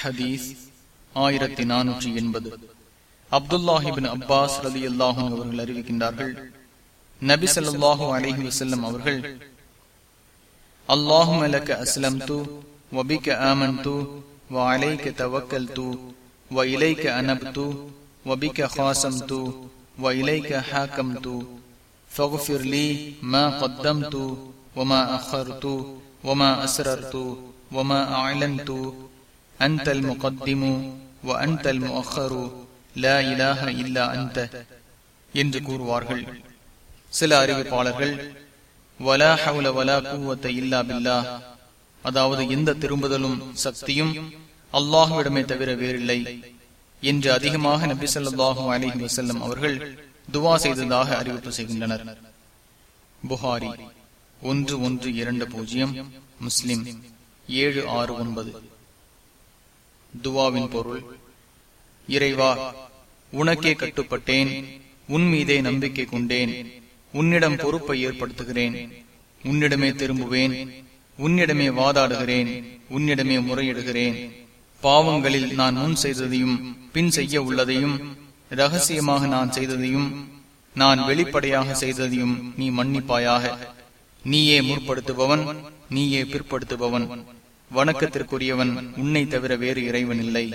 ஹதீஸ் ஆயிரத்தி நானூற்றி எண்பது அப்துல்லாஹிபின் அப்பாஸ் ரதி அல்லாஹும் அவர்கள் அறிவிக்கின்றார்கள் நபி ஸல்லல்லாஹு அலைஹி வஸல்லம் அவர்கள் அல்லாஹும் லக்க அஸ்லம்து வபிக ஆமன்து وعليك توكلت وإليك أنبت وبك خاصمت وإليك حاكمت فاغفر لي ما قدمت وما أخرت وما أسررت وما أعلنت أنت المقدم وأنت المؤخر لا إله إلا أنت என்று கூறுவார்கள் சில அறிவிப்பாளர்கள் வலா ஹவுல வலா கூவத்த இல்லா பில்லா அதாவது எந்த திரும்புதலும் சக்தியும் அல்லாஹுவிடமே தவிர வேறில்லை என்று அதிகமாக நபி சொல்லாஹு அலிஹி வசல்லம் அவர்கள் துவா செய்ததாக அறிவிப்பு செய்கின்றனர் புகாரி ஒன்று ஒன்று இரண்டு பூஜ்ஜியம் முஸ்லிம் ஏழு ஆறு ஒன்பது துவாவின் பொருள். இறைவா உனக்கே கட்டுப்பட்டேன் உன் மீதே நம்பிக்கை கொண்டேன் உன்னிடம் பொறுப்பை ஏற்படுத்துகிறேன் உன்னிடமே திரும்புவேன் உன்னிடமே வாதாடுகிறேன் உன்னிடமே முறையிடுகிறேன். பாவங்களில் நான் முன் செய்ததையும் பின் செய்ய உள்ளதையும் ரகசியமாக நான் செய்ததையும் நான் வெளிப்படையாக செய்ததையும் நீ மன்னிப்பாயாக. நீயே முற்படுத்துபவன் நீயே பிற்படுத்துபவன். வணக்கத்திற்குரியவன் உன்னை தவிர வேறு இறைவன் இல்லை.